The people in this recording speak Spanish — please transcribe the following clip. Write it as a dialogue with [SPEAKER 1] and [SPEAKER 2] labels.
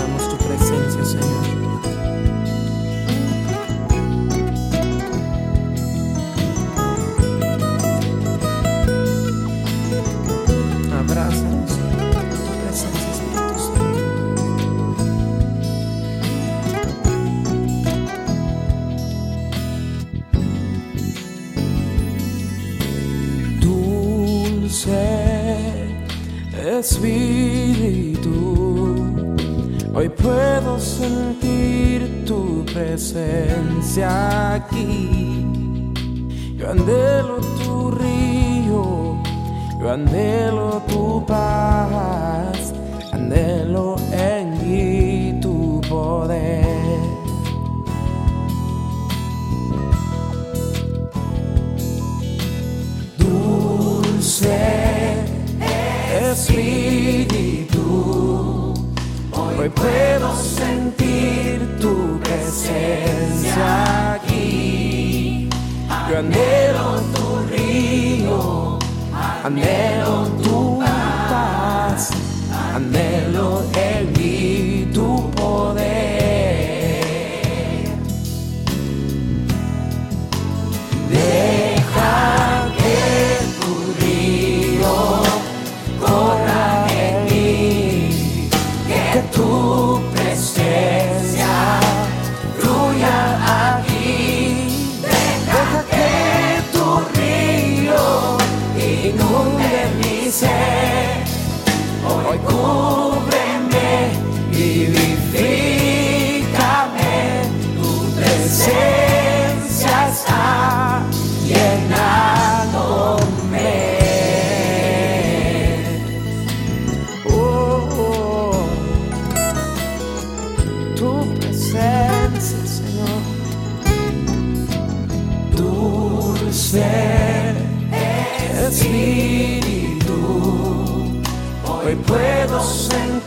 [SPEAKER 1] ansiamos tu presencia, Señor. Espíritu. Hoy puedo sentir tu presencia aquí. Yo anhelo tu río, yo anhelo tu paz, anhelo en mí tu poder. Dulce Espíritu, hoy puedo sentir tu presencia aquí. Yo anhelo tu río, anhelo tu mi ser. Hoy cúbreme, vivifícame, tu presencia está llenándome. Oh, oh, tu presencia, Señor. Dulce hoy puedo sentir